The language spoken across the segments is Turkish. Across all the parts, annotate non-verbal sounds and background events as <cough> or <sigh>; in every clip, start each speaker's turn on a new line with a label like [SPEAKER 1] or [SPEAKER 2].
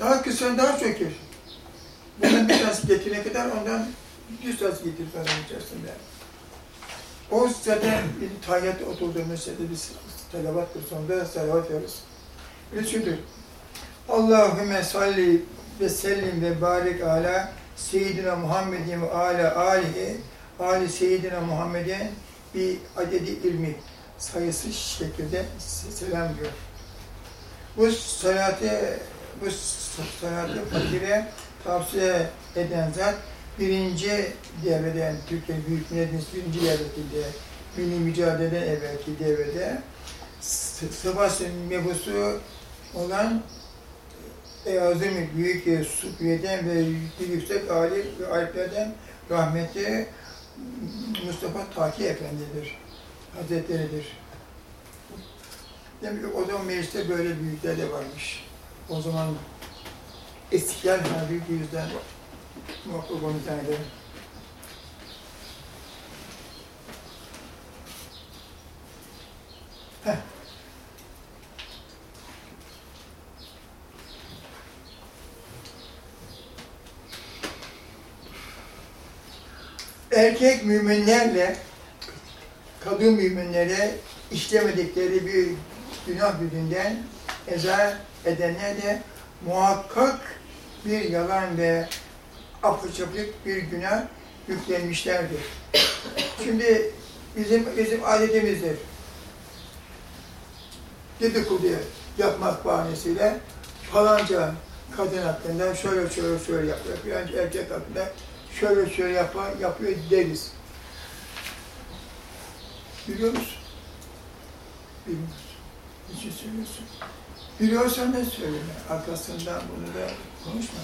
[SPEAKER 1] Daha kısa, daha çöker. Bunun bir tanesi getirene kadar ondan yüz tanesi getir falan içerisinde. O bir tayyat oturduğumuz yerde biz salavattır. Sonunda salavat veririz. Şudur. Allahümme salli ve sellim ve barik ala Seyyidina Muhammedin ve ala alihi Ali Seyyidina Muhammed'e bir adedi ilmi sayısı şekilde selam diyor. Bu salatı bu salatı fakire tavsiye eden zat birinci devreden Türkiye Büyük Millet Meclisi birinci devletinde milli mücadeleden evvelki devrede Sivas mebusu olan Azim Büyük Sufiye'den ve yüksek alim ve aliplerden rahmetli Mustafa Taki Efendi'dir. Hazretleridir. Demek ki o zaman mecliste böyle büyükler de varmış. O zaman İstiklal Harbi bu yüzden muhakkak onu zannederim. Erkek müminlerle kadın müminlere işlemedikleri bir günah yüzünden eza edenler de muhakkak bir yalan ve apıçaplık bir günah yüklenmişlerdir. Şimdi bizim bizim adetimizdir. Dedikodu yapmak bahanesiyle falanca kadın hakkında şöyle şöyle şöyle yapıyor, filanca erkek hakkında şöyle şöyle yapar, yapıyor deriz. Biliyor musun? Bilmiyorsun. Niçin söylüyorsun? Biliyorsan da söyleme. Arkasından bunu da konuşma.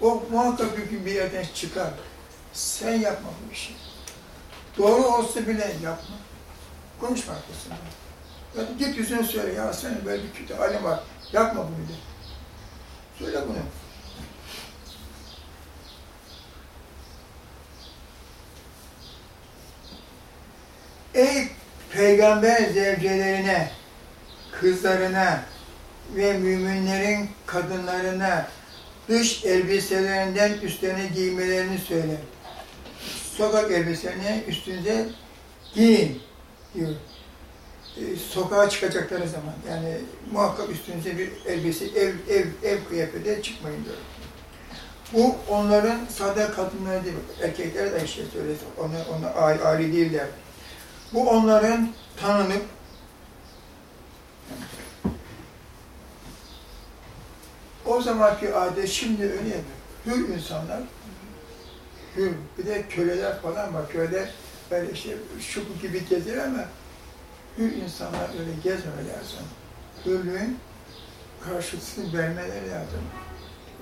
[SPEAKER 1] O muhakkak bir gün bir yerden çıkar. Sen yapma bu işi. Doğru olsa bile yapma. Konuşma arkasından. Yani git yüzüne söyle ya senin böyle bir kötü halin var. Yapma bunu de. Söyle bunu. Ey peygamber zevcelerine, kızlarına ve müminlerin kadınlarına dış elbiselerinden üstlerine giymelerini söyle. Sokak elbiselerini üstünüze giyin diyor. E, sokağa çıkacakları zaman yani muhakkak üstünüze bir elbise, ev ev ev kıyafeti çıkmayın diyor. Bu onların sade kadınları değil, erkekler de işte onu, onu âli, âli değiller. Bu onların tanınıp o zamanki adet şimdi öyle mi? Hür insanlar, hür. Bir de köleler falan var. Köleler böyle işte şu gibi gezer ama hür insanlar öyle gezmemeleri lazım. Hürlüğün karşılığını vermeleri lazım.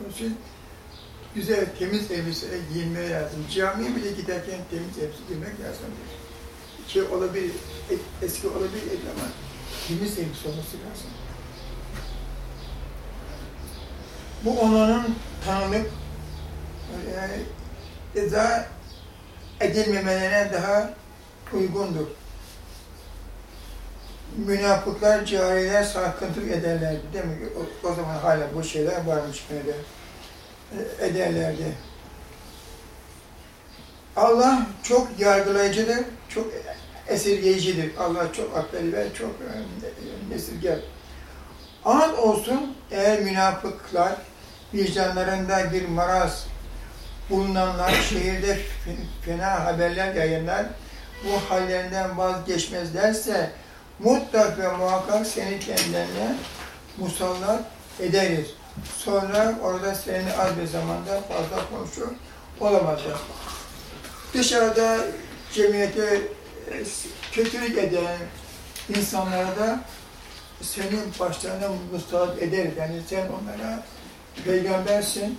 [SPEAKER 1] Onun için güzel, temiz elbise giyinmeleri lazım. Camiye bile giderken temiz elbise giymek lazım şey olabilir, eski olabilir ama temiz elbise olması lazım. Bu onların tanınıp yani eza edilmemelerine daha uygundur. Münafıklar, cahiller sarkıntılık ederlerdi. Değil mi? O, o zaman hala bu şeyler varmış böyle. Ederlerdi. Allah çok yargılayıcıdır, çok esirgeyicidir. Allah çok akıllı ve çok esirger. An olsun eğer münafıklar vicdanlarında bir maraz bulunanlar şehirde fena haberler yayınlar, bu hallerinden vazgeçmezlerse mutlak ve muhakkak seni kendilerine musallat ederiz. Sonra orada seni az bir zamanda fazla konuşur olamazlar. Dışarıda cemiyete kötülük eden insanlara da senin başlarına musallat eder. Yani sen onlara peygambersin,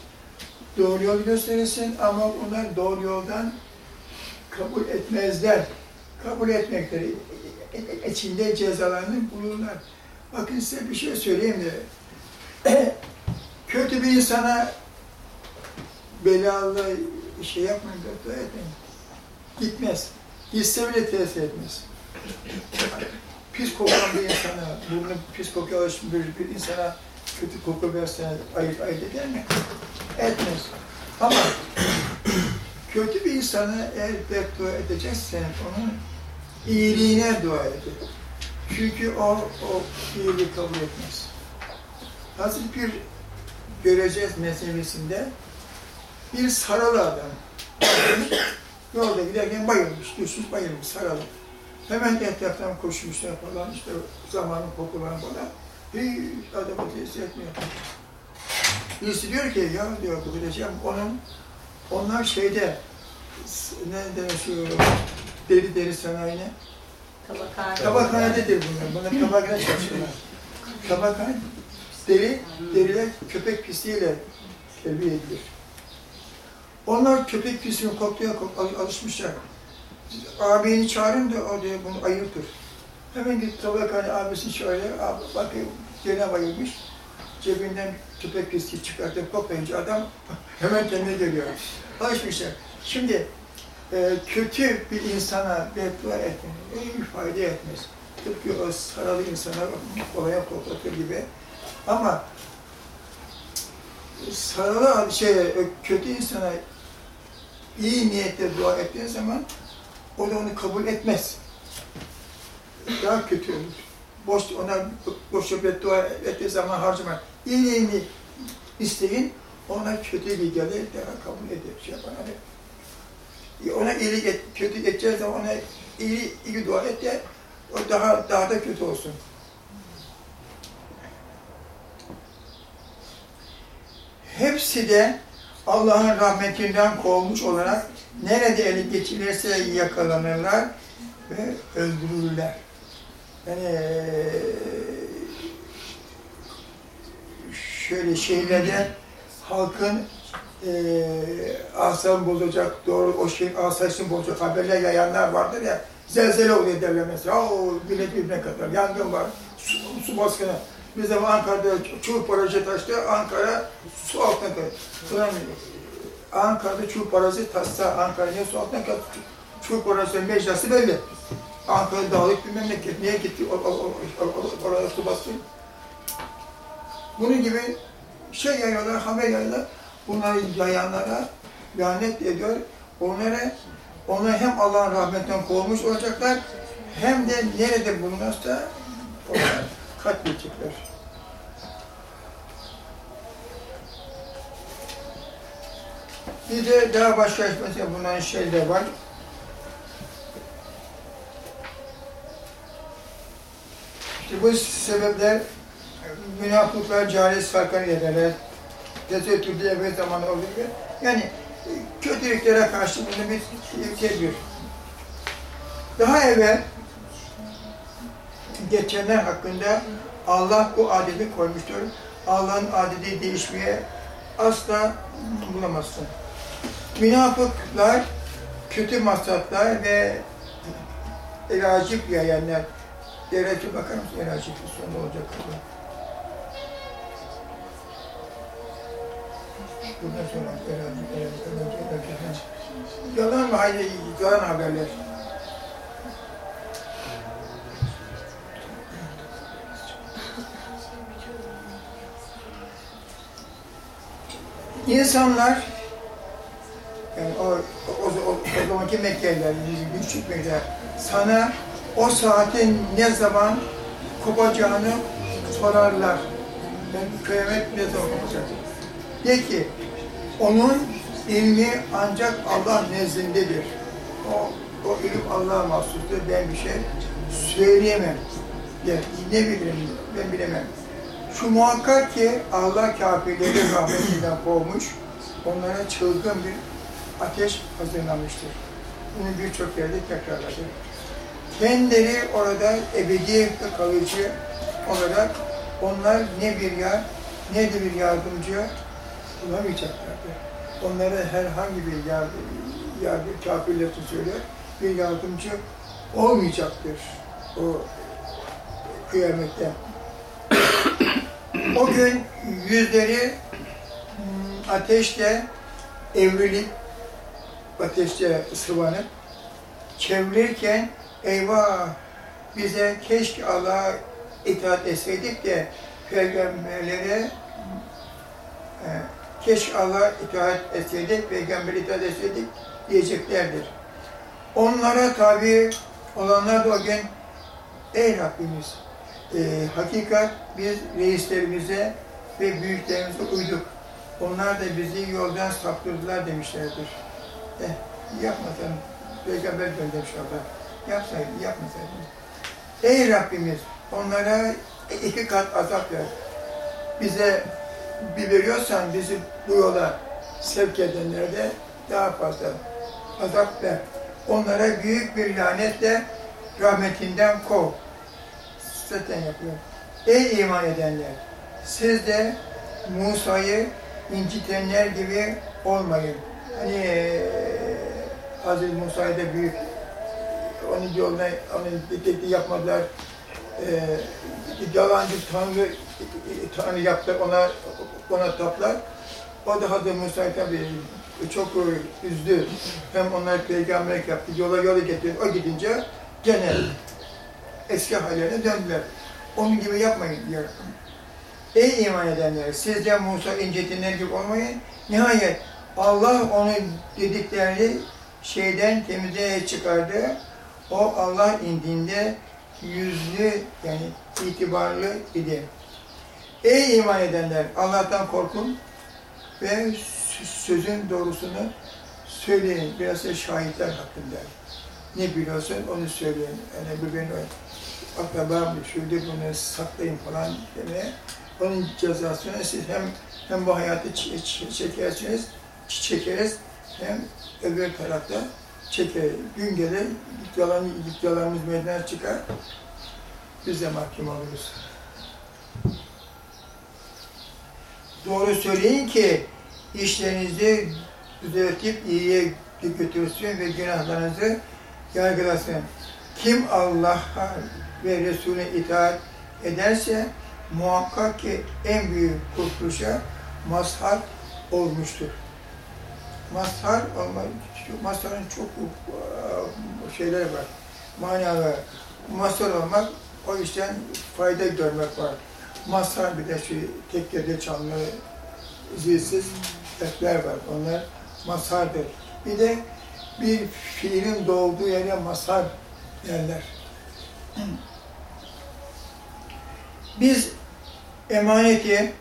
[SPEAKER 1] doğru yol gösterirsin ama onlar doğru yoldan kabul etmezler. Kabul etmekleri içinde cezalarını bulurlar. Bakın size bir şey söyleyeyim de <clears throat> kötü bir insana belalı şey yapmayın, dua etmeyin. Gitmez. Gitse bile tesir etmez. Pis kokan bir insana, burnu pis alışmış bir, bir insana kötü koku versene ayırt, ayırt eder mi? Etmez. Ama kötü bir insana eğer beddua edeceksen onun iyiliğine dua et. Çünkü o, o iyiliği kabul etmez. Hazreti bir göreceğiz mesnevesinde bir saralı adam. <laughs> Yolda giderken bayılmış, düşmüş bayılmış saralı. Hemen etraftan koşmuşlar falan işte zamanın kokulan falan. Hiç adamı tesir etmiyor. Birisi diyor ki ya diyor bu gideceğim onun onlar şeyde ne denir şu deri deri sanayine
[SPEAKER 2] Tabakhane.
[SPEAKER 1] tabakhanededir bunlar. Bunlar <laughs> tabakhane çalışıyorlar. Tabakhane deri, deriler köpek pisliğiyle terbiye edilir. Onlar köpek pisliğini kokluya kok, al- alışmışlar. Abini çağırın da o diyor bunu ayırtır. Hemen gidip tabakhane abisini çağırıyor. Abi bakıyor gene bayılmış. Cebinden köpek pisliği çıkartıp koklayınca adam <laughs> hemen kendine geliyor. Alışmışlar. Şimdi e, kötü bir insana beddua etmeyin. Hiç fayda etmez. Tıpkı o saralı insana kolaya koklatır gibi. Ama saralı şey, kötü insana iyi niyetle dua ettiğin zaman o da onu kabul etmez. Daha kötü olur. Boş, ona boşa beddua ettiği zaman harcama. İyiliğini isteyin, ona kötü bir gelir, daha kabul eder. Şey yapar. Hani ona iyilik et, kötü edeceğiz zaman ona iyi, iyi dua et de o daha daha da kötü olsun. Hepsi de Allah'ın rahmetinden kovulmuş olarak nerede eli geçilirse yakalanırlar ve öldürülürler. Yani eee, şöyle şeylerde halkın eee asabını bozacak, doğru o şeyin asayişini bozacak haberler yayanlar vardır ya, zelzele oluyor derler mesela, o millet birbirine kadar, yangın var, su, su baskını. Bir zaman Ankara'da çubuk barajı taştı, Ankara su altına kaldı. Ankara'da çubuk barajı taşsa, Ankara niye su altına kaldı? Çubuk barajı meclası belli. Ankara dağlık bir memleket, niye gitti oraya su bastı? Bunun gibi şey yayıyorlar, haber yayıyorlar. Bunları yayanlara lanet ediyor. Onlara, onlar hem Allah'ın rahmetinden kovulmuş olacaklar, hem de nerede bulunursa onlar katledecekler. Bir de daha başka mesela bunların şey de var. İşte bu sebepler münafıklar cahil sarkan ederler. Tesettür diye bir zaman oluyor. Yani kötülüklere karşı bunu bir tedbir. Daha evvel geçenler hakkında Allah bu adeti koymuştur. Allah'ın adeti değişmeye asla bulamazsın. Münafıklar, kötü maksatlar ve eracip yayanlar. Eracip bakar mısın? Eracip sonu olacak. Burada. Bundan sonra eracip, eracip, eracip. Yalan mı? Hayır, yalan haberler. İnsanlar yani o, o, o, o zamanki Mekkeliler, küçük Mekkeliler sana o saatin ne zaman kopacağını sorarlar. Ben kıyamet ne zaman kopacak? De ki, onun ilmi ancak Allah nezdindedir. O, o ilim Allah'a mahsustur. Ben bir şey söyleyemem. De, ne bilirim, ben bilemem. Şu muhakkak ki Allah kafirleri rahmetinden kovmuş, onlara çılgın bir ateş hazırlamıştır. Bunu birçok yerde tekrarladı. Kendileri orada ebedi kalıcı olarak onlar ne bir yar ne de bir yardımcı bulamayacaklardır. Onlara herhangi bir yardım, yardım için söylüyor, bir yardımcı olmayacaktır o kıyamette. O gün yüzleri hmm, ateşle evrilip, ateşle sıvanıp, çevrilirken eyvah bize keşke Allah'a itaat etseydik de peygamberlere e, keşke Allah itaat etseydik, peygamber itaat etseydik diyeceklerdir. Onlara tabi olanlar da o gün ey Rabbimiz e, hakikat biz reislerimize ve büyüklerimize uyduk. Onlar da bizi yoldan saptırdılar demişlerdir. Eh, yapmasan, peygamber göndermiş orada. Yapsaydın, yapmasaydın. Ey Rabbimiz, onlara iki kat azap ver. Bize bir veriyorsan bizi bu yola sevk edenlerde daha fazla azap ver. Onlara büyük bir lanetle rahmetinden kov. Zaten yapıyor. Ey iman edenler! Siz de Musa'yı incitenler gibi olmayın. Hani Hazreti Musa'yı da büyük onun yoluna onun dediği yapmadılar. Eee yalancı tanrı tanrı yaptı ona ona taplar. O da Hazreti Musa'yı tabii çok üzdü. Hem onlar peygamberlik yaptı, yola yola getirdi. O gidince gene eski hallerine döndüler. Onun gibi yapmayın diyor. Ey iman edenler, siz de Musa incitinler gibi olmayın. Nihayet Allah onun dediklerini şeyden temizliğe çıkardı. O Allah indinde yüzlü yani itibarlı idi. Ey iman edenler, Allah'tan korkun ve sözün doğrusunu söyleyin. Biraz da şahitler hakkında. Ne biliyorsun onu söyleyin. Yani bu benim akrabam, şurada bunu saklayın falan demeye. Onun cezasını siz hem hem bu hayatı çekersiniz, çekeriz, hem öbür tarafta çeker. Gün gelir, yalan, yalanımız meydana çıkar, biz de mahkum oluruz. Doğru söyleyin ki işlerinizi düzeltip iyiye götürsün ve günahlarınızı yargılasın. Kim Allah'a ve Resulüne itaat ederse muhakkak ki en büyük kurtuluşa mazhar olmuştur. Mazhar olma, mazharın çok uh, şeyleri var, manaları. Mazhar olmak, o işten fayda görmek var. Mazhar bir de şu tekkede çanlı, zilsiz etler var. Onlar mazhardır. Bir de bir fiilin doğduğu yere mazhar derler. Biz emaneti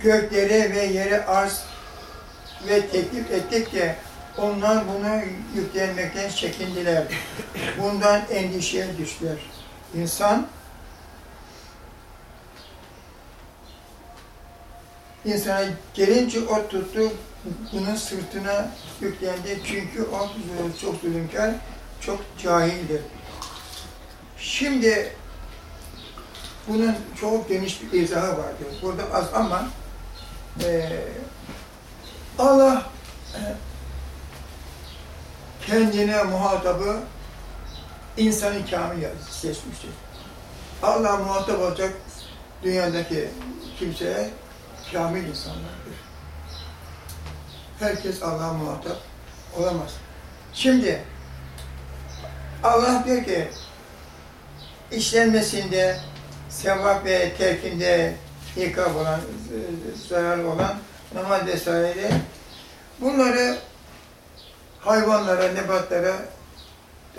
[SPEAKER 1] göklere ve yere arz ve teklif ettik de onlar bunu yüklenmekten çekindiler. Bundan endişeye düştüler. İnsan insana gelince o tuttu, bunun sırtına yüklendi. Çünkü o çok zulümkar, çok cahildir. Şimdi bunun çok geniş bir izahı vardır. Burada az ama e, Allah kendine muhatabı insanı kamil seçmiştir. Allah muhatap olacak dünyadaki kimseye kamil insanlardır. Herkes Allah'a muhatap olamaz. Şimdi Allah diyor ki işlenmesinde sevap ve terkinde ikab olan, zarar olan namaz vesaire bunları hayvanlara, nebatlara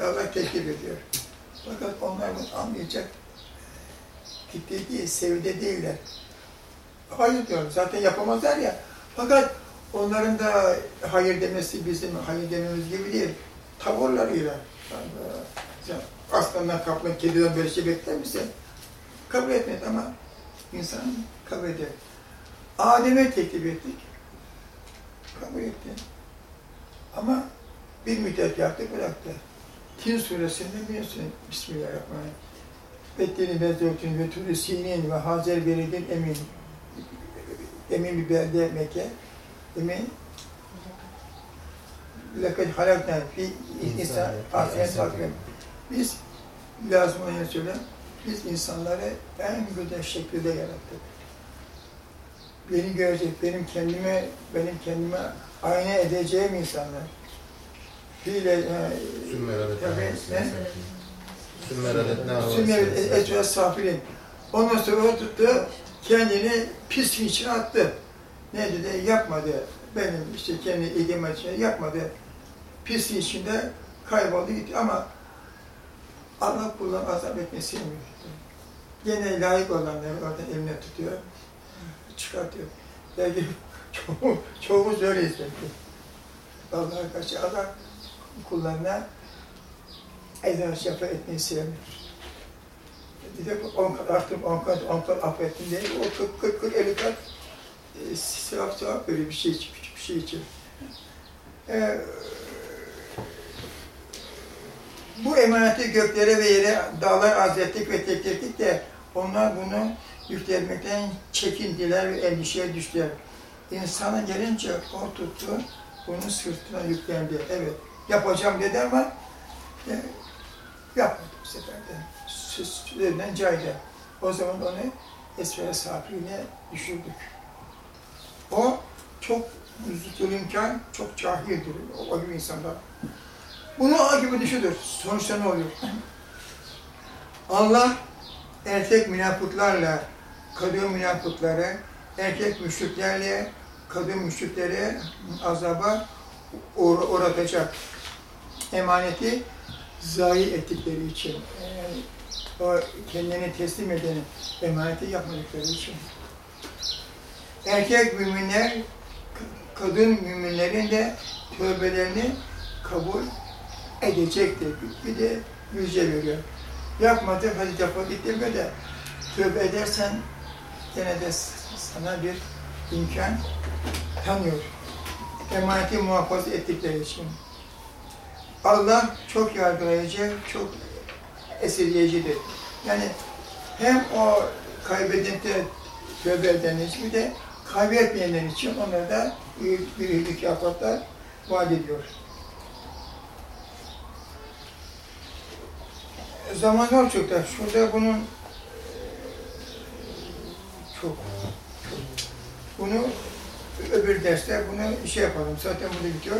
[SPEAKER 1] Allah teklif ediyor. Fakat onlar bunu anlayacak kitle değil, sevde değiller. Hayır diyor, zaten yapamazlar ya. Fakat onların da hayır demesi bizim hayır dememiz gibi değil. Tavırlarıyla. Sen aslandan, kaplan, kediden böyle şey bekler misin? Kabul etmedi ama insan kabul eder. Adem'e teklif ettik. Kabul etti. Ama bir müddet yaptı, bıraktı. Tin suresinde biliyorsun Bismillahirrahmanirrahim. Beddini bezdörtün ve turi sinin ve hazer beridin emin. Emin bir belde Mekke. Emin. Lekad halakna fi insan asiyen takvim. Biz lazım olan söyle. Biz insanları en güzel şekilde yarattık. Beni görecek, benim kendime, benim kendime ayna edeceğim insanlar. fiile, e,
[SPEAKER 2] Sümmeradet
[SPEAKER 1] Tabii, ne? Ecel Safirin. Ondan sonra o tuttu, kendini pisliğin içine attı. Ne dedi? Yapmadı. Benim işte kendi egemen için yapmadı. Pisliğin içinde kayboldu gitti ama Allah kuldan azap etmeyi sevmiyor. Yine layık olanları oradan eline tutuyor, çıkartıyor. Belki çoğu, çoğumuz öyleyiz belki. Allah'a karşı Allah kullarına Eza şefa etmeyi sevmiyor. Bir de on kat arttım, on kat, on kat affettim diye o 40, 40, 40, 50 kat e, sevap sevap böyle bir şey için, küçük bir şey için. Ee, bu emaneti göklere ve yere dağlar arz ettik ve teklettik de onlar bunu yüklenmekten çekindiler ve endişeye düştüler. İnsana gelince o tuttu, bunu sırtına yüklendi. Evet, yapacağım dedi ama e, yapmadı bu sefer de. Sözlerinden caydı. O zaman onu esfere safiline düşürdük. O çok zulümkar, çok cahildir o, o gibi insanlar. Bunu o gibi düşürdür. Sonuçta ne oluyor? Allah erkek münafıklarla kadın münafıkları, erkek müşriklerle kadın müşrikleri azaba uğra- uğratacak. Emaneti zayi ettikleri için, yani o kendini teslim eden emaneti yapmadıkları için. Erkek müminler, kadın müminlerin de tövbelerini kabul edecektir. Bir de yüce veriyor. Yapmadı, hadi defol git demiyor da tövbe edersen gene de sana bir imkan tanıyor. Emaneti muhafaza ettikleri için. Allah çok yargılayıcı, çok esirgeyicidir. Yani hem o kaybedip de tövbe edenler için de kaybetmeyenler için onlara da büyük bir mükafatlar vaat ediyor. Zamanlar çok da şurada bunun çok, çok bunu öbür derste bunu şey yapalım. Zaten burada bitiyor.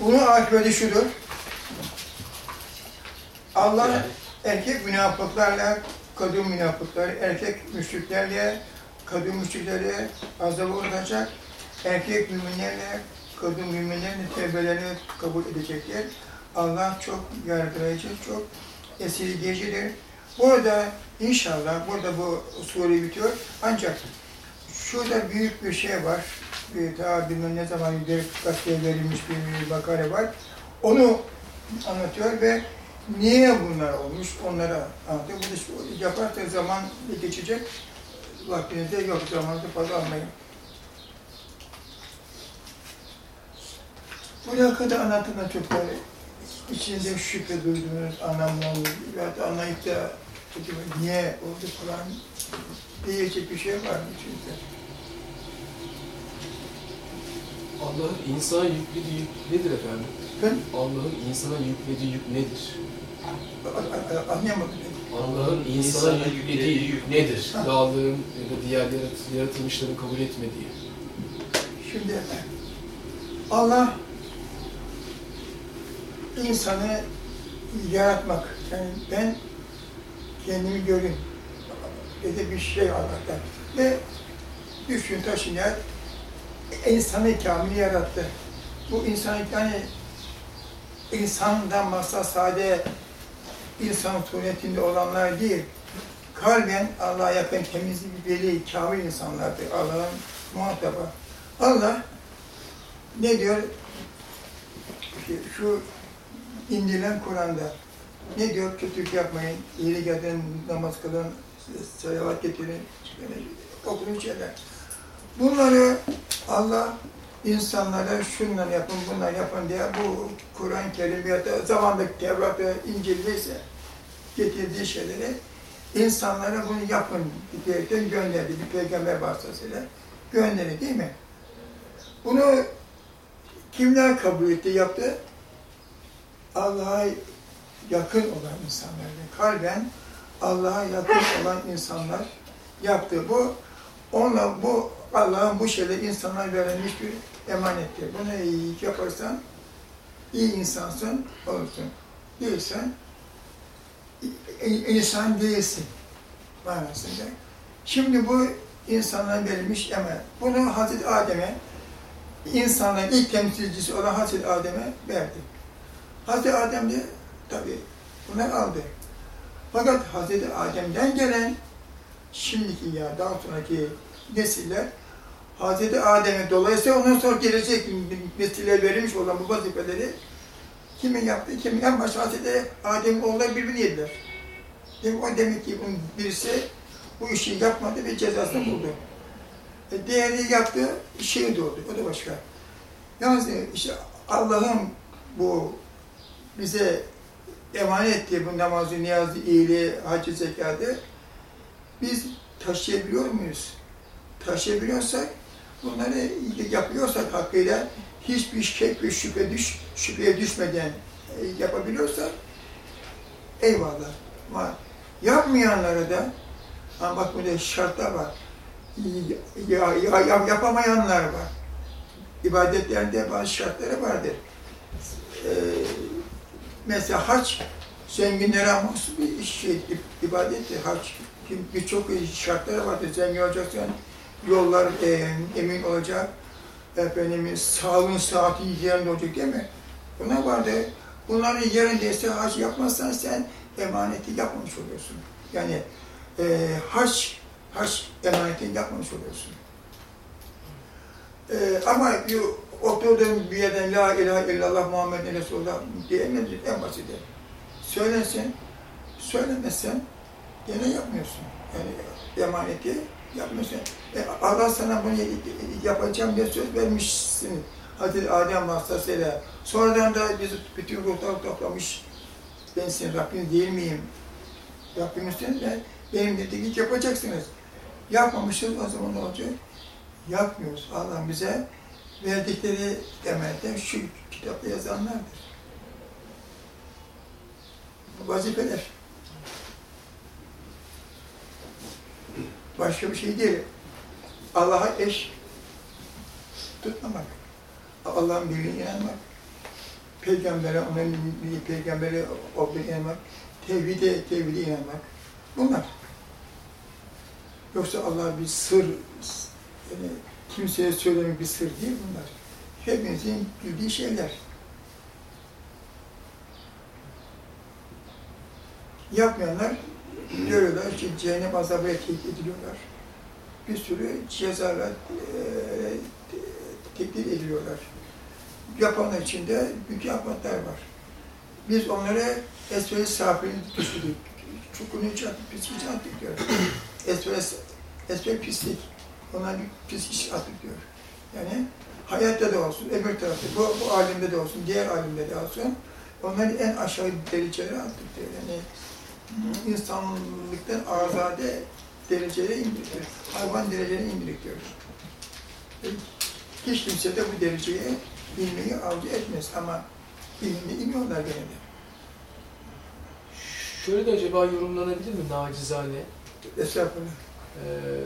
[SPEAKER 1] Bunun akıbeti şudur. Allah erkek münafıklarla kadın münafıkları, erkek müşriklerle kadın müşrikleri azaba uğratacak. Erkek müminlerle kadın müminlerin tevbelerini kabul edecekler. Allah çok yargılayıcı, çok esirgeyicidir. Burada inşallah, burada bu sure bitiyor. Ancak şurada büyük bir şey var. Bir, daha bilmem ne zaman bir gazeteye verilmiş bir makale var. Onu anlatıyor ve niye bunlar olmuş onlara anlatıyor. Bu da şu- yaparsa zaman geçecek. Vaktinizde yok, zamanında fazla almayın. Buraya kadar çok böyle içinde şüphe duyduğunuz, anlamlı veya da anlayıp da acaba niye oldu falan diyecek bir şey var mı içinde?
[SPEAKER 3] Allah'ın insana yüklediği yük nedir efendim? Allah'ın insana yüklediği yük nedir?
[SPEAKER 1] anlayamadım.
[SPEAKER 3] Allah'ın insana yüklediği yük nedir? Dağlığın ya da diğer yarat- yaratılmışların kabul etmediği.
[SPEAKER 1] Şimdi Allah insanı yaratmak, yani ben kendimi göreyim dedi bir şey Allah'tan. Ve düşün taşın yer, insanı kamil yarattı. Bu insan yani insandan masa sade insan suretinde olanlar değil, kalben Allah'a yakın temiz bir veli, kamil insanlardır. Allah'ın muhatabı. Allah ne diyor? Şu- Şu indirilen Kur'an'da ne diyor? Kötülük yapmayın, iyilik edin, namaz kılın, salavat getirin, okuyun şeyler. Bunları Allah insanlara şunları yapın, bunları yapın diye bu Kur'an-ı Kerim ya da zamandaki Tevrat ve İncil'deyse getirdiği şeyleri insanlara bunu yapın diyerekten gönderdi bir peygamber vasıtasıyla gönderdi değil mi? Bunu kimler kabul etti, yaptı? Allah'a yakın olan insanlar, kalben Allah'a yakın olan insanlar yaptı. Bu onunla bu Allah'ın bu şeyler insana verilmiş bir emanettir. Bunu iyi yaparsan, iyi insansın, olursun. Değilsen, insan değilsin manasında. Şimdi bu insanlara verilmiş emanet. Bunu Hazreti Adem'e, insanların ilk temsilcisi olan Hazreti Adem'e verdi. Hazreti Adem de tabii bunları aldı. Fakat Hazreti Adem'den gelen şimdiki ya daha sonraki nesiller Hazreti Adem'e dolayısıyla ondan sonra gelecek nesiller verilmiş olan bu vazifeleri kimin yaptı, kimin en başta Hazreti Adem'in oğulları birbirini yediler. Demek, o demek ki birisi bu işi yapmadı ve cezasını buldu. E, diğeri yaptı, şehit oldu. O da başka. Yalnız işte Allah'ın bu bize emanet ettiği bu namazı, niyazı, iyiliği, hacı, zekatı biz taşıyabiliyor muyuz? Taşıyabiliyorsak, bunları yapıyorsak hakkıyla hiçbir şek ve şüphe düş, şüpheye düşmeden e, yapabiliyorsak eyvallah. Ama yapmayanlara da ama bak burada şartlar var. Ya, ya, ya- yapamayanlar var. İbadetlerinde bazı şartları vardır. Ee, mesela hac zenginlere mahsus bir şey, ibadettir. Hac Şimdi birçok şartları vardır. Zengin olacaksan yollar e, emin olacak. Efendim, sağlığın saati yerinde olacak değil mi? Bunlar vardı. Bunların yerindeyse hac yapmazsan sen emaneti yapmamış oluyorsun. Yani e, hac, hac emanetini yapmamış oluyorsun. E, ama bir oturduğun bir yerden La ilahe illallah Muhammed Resulullah diyemezsin en basiti. Söylensin, söylemezsen gene yapmıyorsun. Yani emaneti yapmıyorsun. E, Allah sana bunu yapacağım diye söz vermişsin. Hazreti Adem vasıtasıyla. Sonradan da bizi bütün ruhlar toplamış. Ben senin Rabbin değil miyim? Rabbimizsin ve benim dediği yapacaksınız. Yapmamışız o zaman ne olacak? Yapmıyoruz. Allah bize verdikleri emelden şu kitapta yazanlardır. Vazifeler. Başka bir şey değil. Allah'a eş tutmamak. Allah'ın birliğine inanmak. Peygambere, onun peygambere olduğuna inanmak. Tevhide, tevhide inanmak. Bunlar. Yoksa Allah bir sır, yani kimseye söylemek bir sır değil bunlar. Hepimizin bildiği şeyler. Yapmayanlar görüyorlar ki cehennem tehdit ediliyorlar. Bir sürü cezalar e, tehdit ediliyorlar. Yapanlar için de büyük yapmaklar var. Biz onlara esfel safirini düşürdük. Çukurunu hiç attık, hiç attık diyor. esfel, esfel pislik. Ona bir pis iş attık diyor. Yani hayatta da olsun, öbür tarafta, bu, bu alemde de olsun, diğer alemde de olsun, onları en aşağı derecelere attık diyor. Yani insanlıktan azade derecelere indirdik. Hayvan derecelerine indirdik diyoruz. E, Hiç kimse de bu dereceye inmeyi arzu etmez ama inmeyi iniyorlar gene de.
[SPEAKER 3] Şöyle de acaba yorumlanabilir mi nacizane?
[SPEAKER 1] Estağfurullah.
[SPEAKER 3] Ee,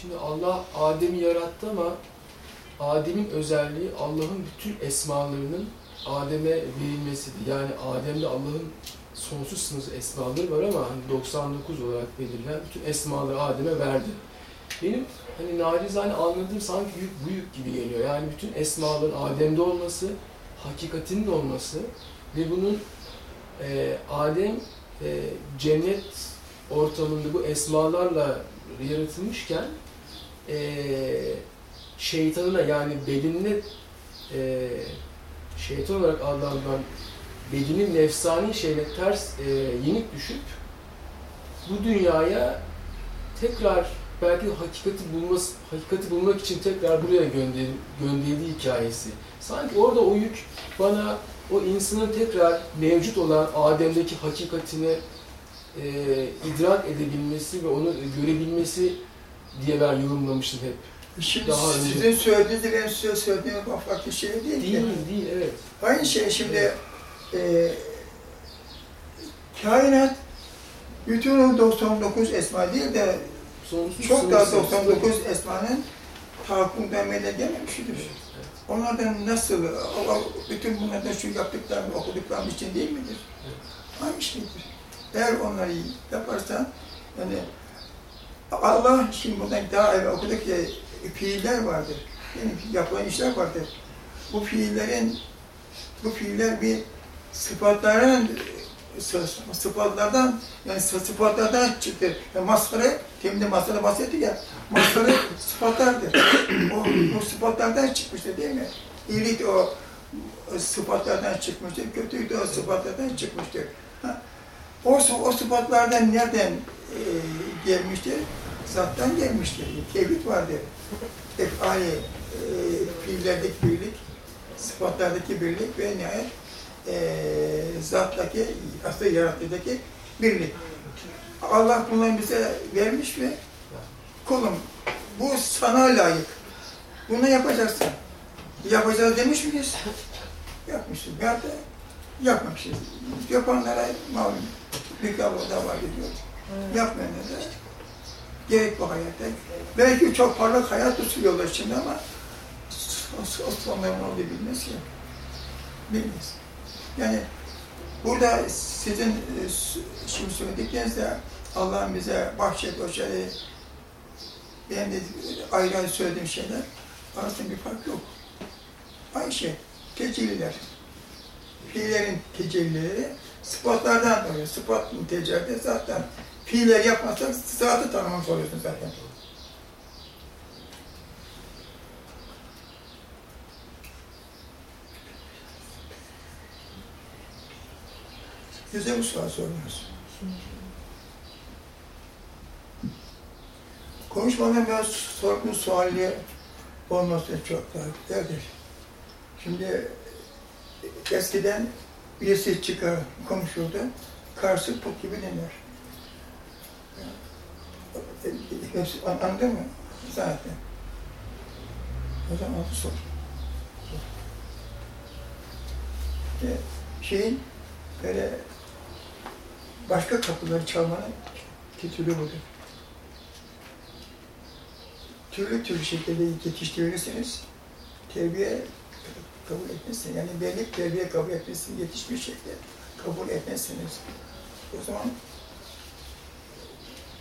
[SPEAKER 3] şimdi Allah Adem'i yarattı ama Adem'in özelliği Allah'ın bütün esmalarının Adem'e verilmesiydi. Yani Adem'de Allah'ın sonsuz sınırsız esmaları var ama hani 99 olarak belirlenen bütün esmaları Adem'e verdi. Benim hani nacizane anladığım sanki büyük, büyük gibi geliyor. Yani bütün esmaların Adem'de olması, hakikatinin olması ve bunun e, Adem e, cennet ortamında bu esmalarla yaratılmışken e, şeytanına yani bedenine e, şeytan olarak adlandırılan bedenin nefsani şeyine ters e, yenik düşüp bu dünyaya tekrar belki hakikati bulması, hakikati bulmak için tekrar buraya gönder, gönderildiği hikayesi. Sanki orada o yük bana o insanın tekrar mevcut olan Adem'deki hakikatini e, idrak edebilmesi ve onu görebilmesi diye ben yorumlamıştım hep.
[SPEAKER 1] Şimdi
[SPEAKER 3] Daha önce-
[SPEAKER 1] sizin söylediğinizle benim size söylediğim farklı şey değil,
[SPEAKER 3] Değil,
[SPEAKER 1] ki.
[SPEAKER 3] değil, evet.
[SPEAKER 1] Aynı şey şimdi e, kainat bütün o 99 esma değil de
[SPEAKER 3] Sonsuz
[SPEAKER 1] çok daha
[SPEAKER 3] sınırsız.
[SPEAKER 1] 99 esmanın tahakkümden meydana gelmemiştir. Onlardan nasıl, o- bütün bunlardan şu yaptıklarını, okuduklarım için değil midir? Aynı şeydir. Eğer onları yaparsan, yani Allah, şimdi buradan daha evvel okuduk ya, fiiller vardır. Yani yapılan işler vardır. Bu fiillerin, bu fiiller bir sıfatların, sı- sıfatlardan, yani sı- sıfatlardan çıktı. Yani maskarı, temde maskarı bahsetti ya, maskarı sıfatlardır. O, o sıfatlardan çıkmıştır değil mi? İyilik o sıfatlardan çıkmıştır, kötülük de o sıfatlardan çıkmıştır. Ha, O, o sıfatlardan nereden e, gelmiştir? Zattan gelmiştir. Tevhid vardır. Efali, e, fiillerdeki birlik, sıfatlardaki birlik ve nihayet e, zattaki, aslında yaratıdaki birlik. Allah bunları bize vermiş ve kulum bu sana layık. Bunu yapacaksın. Yapacağız demiş miyiz? Yapmışız. Ya da yapmamışız. Yapanlara malum bir kavga var gidiyor. Yapmayanlara da gerek bu hayatta. Belki çok parlak hayat tutuyorlar şimdi ama o- o sonların olduğu bilmez ki. Bilmez. Yani burada sizin e, şimdi söylediklerinizde Allah'ın bize bahşet o şeyi benim de ayrı ayrı söylediğim şeyler arasında bir fark yok. Aynı şey. Tecelliler. Fiillerin tecellileri sıfatlardan doğuyor. Sıfatın tecelli zaten. Fiiller yapmazsak zatı tanımamış oluyorsun zaten. Güzel bir soru soruyoruz. Konuşmadan biraz sorduğun suali olması çok daha güzeldir. Şimdi eskiden birisi çıkar konuşurdu, karşı put gibi dinler. Hepsi an- anladın mı? Zaten. O zaman onu sor. E, şeyin böyle başka kapıları çalmanın titülü budur. Türlü türlü şekilde yetiştirirseniz terbiye kabul etmezsiniz. Yani belli bir terbiye kabul etmezsiniz, yetişmiş şekilde kabul etmezsiniz. O zaman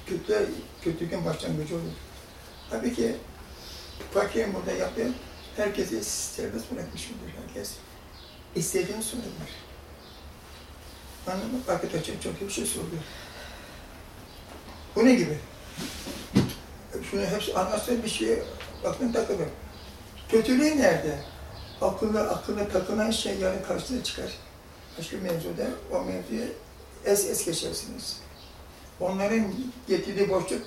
[SPEAKER 1] kötü, kötülüğün başlangıcı olur. Tabii ki fakirin burada yaptığı herkesi serbest bırakmış mıdır herkes? İstediğini sorabilir. Anladın mı? Arkadaşım çok iyi bir şey soruyor. Bu ne gibi? Şunu hepsi anlatsa bir şeye aklına takılır. Kötülüğü nerede? Akıllı, akıllı takılan şey yarın karşısına çıkar. Başka mevzuda o mevzuya es es geçersiniz. Onların getirdiği boşluk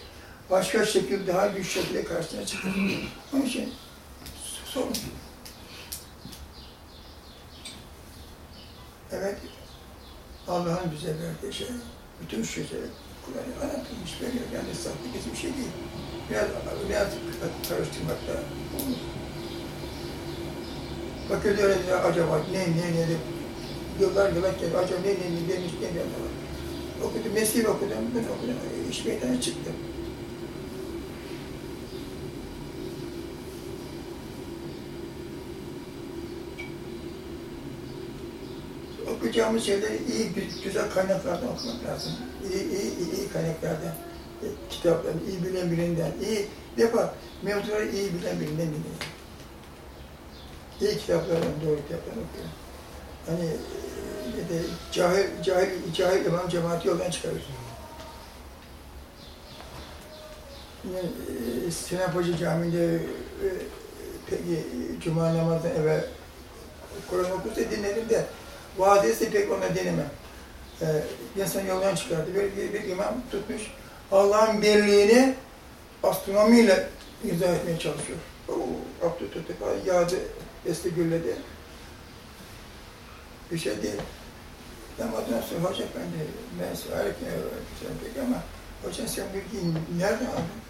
[SPEAKER 1] başka şekilde daha büyük şekilde karşısına çıkar. Onun için sorun. Evet, Allah'ın bize verdiği şey, bütün şeyleri Kur'an'ı anlatılmış veriyor. Yani sahte bir şey değil. Biraz, biraz karıştırmakta olur. Bakıyor diyor acaba ne ne ne de yıllar yıllar geldi. Acaba ne ne ne demiş ne Okudum, mesleği okudum, bunu okudum, iş meydana çıktı. Okuyacağımız şeyleri iyi, gü- güzel kaynaklardan okumak lazım. İyi, iyi, iyi, iyi kaynaklardan, e, kitaplardan, iyi bilen birinden, iyi, defa mevzuları iyi bilen birinden dinleyin. İyi kitaplardan, doğru kitaplardan okuyun. Hani e, de cahil, cahil, cahil imam cemaati yoldan çıkarır. Yani, e, Sinan Paşa Camii'nde e, peki Cuma namazından evvel Kur'an okursa dinledim de vaaz etse pek ona denemem. Ee, insan yoldan çıkardı. Bir, bir, bir imam tutmuş. Allah'ın birliğini astronomiyle izah etmeye çalışıyor. Oo, Abdü tutup yağdı, esti gülledi. Bir şey değil. Namazdan sonra hoca efendi, ben peki ama hocam sen bilgiyi nereden aldın?